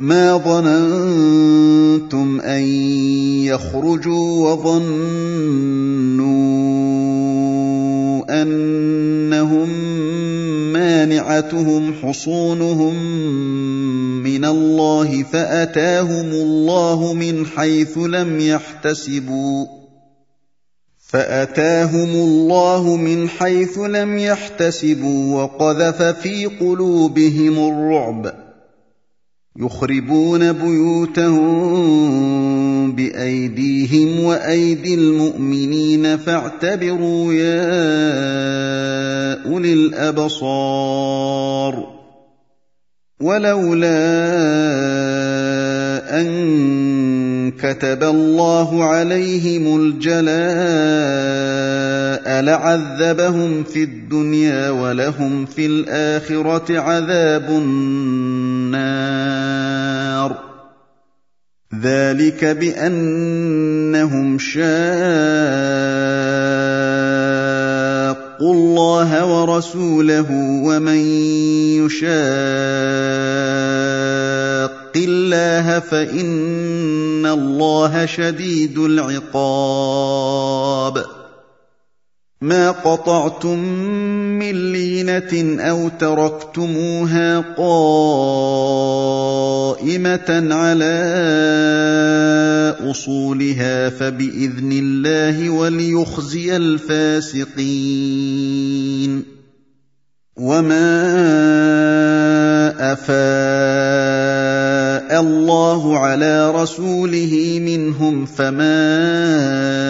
ما ظننتم أن يخرجوا وظنوا أنهم مانعتهم حصونهم من الله فأتاهم الله من حيث لم يحتسبوا فأتاهم الله من حيث لم يحتسبوا وقذف في قلوبهم الرعب يخربون بيوتهم بأيديهم وأيدي المؤمنين فاعتبروا يا أولي الأبصار ولولا أن كتب الله عليهم الجلاء لعذبهم في الدنيا ولهم في الآخرة عذاب النار ذلك بأنهم شاقوا الله ورسوله ومن يشاق الله فإن الله شديد العقاب. ما قطعتم من لينه أو تركتموها قائمه على اصولها فباذن الله وليخزي الفاسقين وما افاء الله على رسوله منهم فما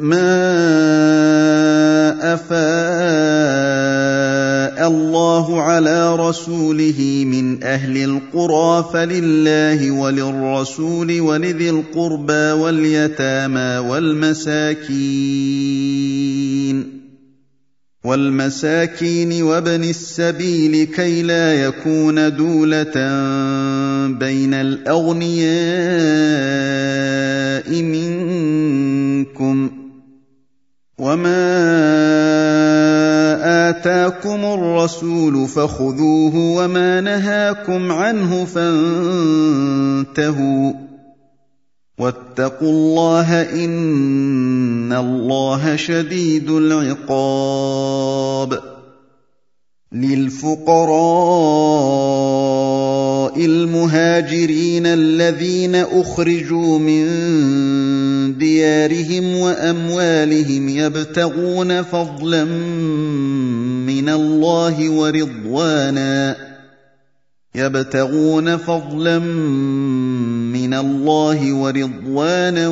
ما افاء الله على رسوله من أهل القرى فلله وللرسول ولذي القربى واليتامى والمساكين والمساكين وابن السبيل كي لا يكون دوله بين الاغنياء منكم وما اتاكم الرسول فخذوه وما نهاكم عنه فانتهوا واتقوا الله ان الله شديد العقاب للفقراء المهاجرين الذين اخرجوا من ديارهم وأموالهم يبتغون فضلا من الله ورضوانا. يبتغون فضلا من الله ورضوانا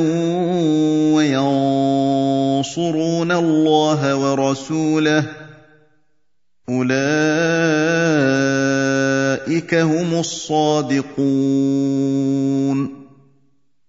وينصرون الله ورسوله. أولئك هم الصادقون.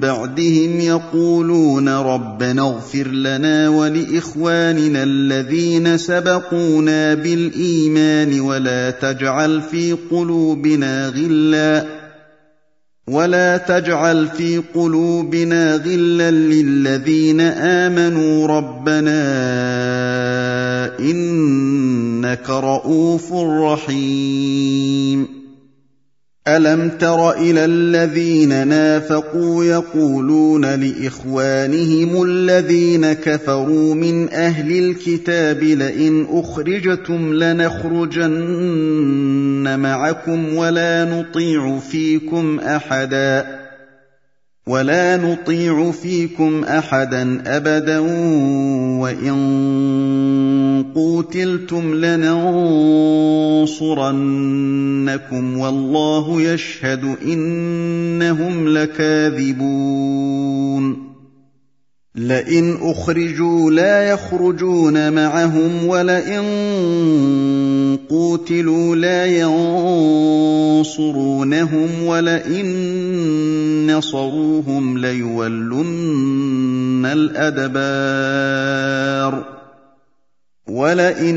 بعدهم يقولون ربنا اغفر لنا ولإخواننا الذين سبقونا بالإيمان ولا تجعل في قلوبنا غلا ولا تجعل في قلوبنا غلا للذين آمنوا ربنا إنك رءوف رحيم ألم تر إلى الذين نافقوا يقولون لإخوانهم الذين كفروا من أهل الكتاب لئن أخرجتم لنخرجن معكم ولا نطيع فيكم أحدا ولا نطيع فيكم احدا ابدا وان قوتلتم لننصرنكم والله يشهد انهم لكاذبون لئن أخرجوا لا يخرجون معهم ولئن قوتلوا لا ينصرونهم ولئن نصروهم ليولن الأدبار وَلَئِن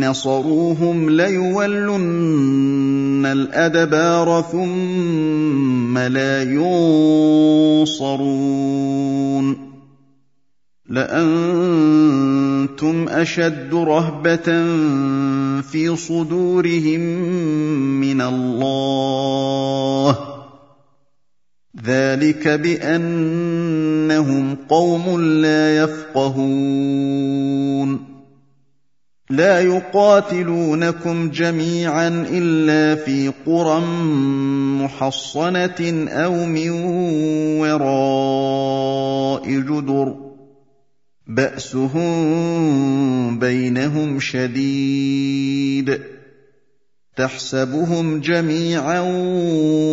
نَّصَرُوهُمْ لَيُوَلُّنَّ الْأَدْبَارَ ثُمَّ لَا يُنصَرُونَ لَأَنتُمْ أَشَدُّ رَهْبَةً فِي صُدُورِهِم مِّنَ اللَّهِ ۚ ذَٰلِكَ بِأَنَّهُمْ قَوْمٌ لَّا يَفْقَهُونَ. لا يقاتلونكم جميعا إلا في قرى محصنة أو من وراء جدر. بأسهم بينهم شديد. تحسبهم جميعا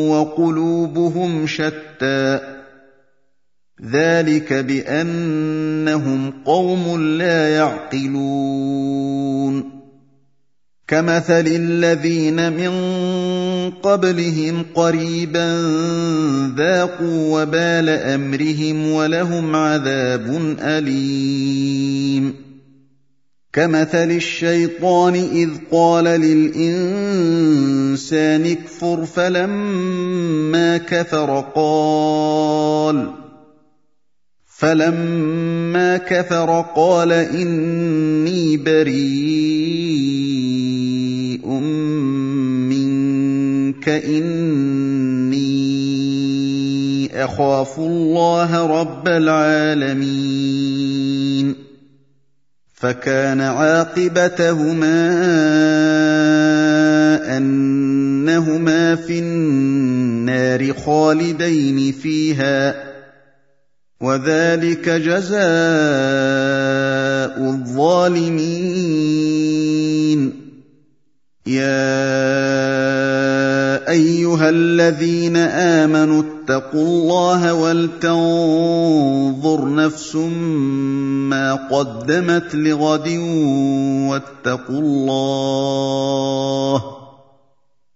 وقلوبهم شتى. ذلك بانهم قوم لا يعقلون كمثل الذين من قبلهم قريبا ذاقوا وبال امرهم ولهم عذاب اليم كمثل الشيطان اذ قال للانسان اكفر فلما كفر قال فَلَمَّا كَفَرَ قَالَ إِنِّي بَرِيءٌ مِّنكَ إِنِّي أَخَافُ اللَّهَ رَبَّ الْعَالَمِينَ فَكَانَ عَاقِبَتَهُمَا أَنَّهُمَا فِي النَّارِ خَالِدَيْنِ فِيهَا وَذَٰلِكَ جَزَاءُ الظَّالِمِينَ. يَا أَيُّهَا الَّذِينَ آمَنُوا اتَّقُوا اللَّهَ وَلْتَنظُرْ نَفْسٌ مَّا قَدَّمَتْ لِغَدٍ وَاتَّقُوا اللَّهَ ۚ.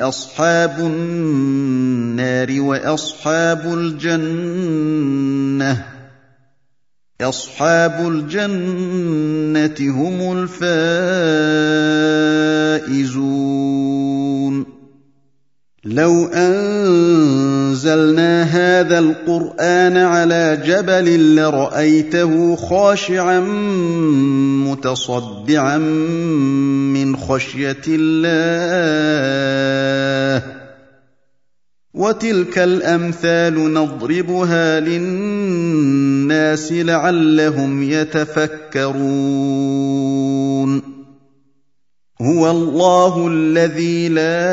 أصحاب النار وأصحاب الجنة أصحاب الجنة هم الفائزون. لو أنزلنا هذا القرآن على جبل لرأيته خاشعا متصدعا من خشية الله. وتلك الأمثال نضربها للناس لعلهم يتفكرون. هو الله الذي لا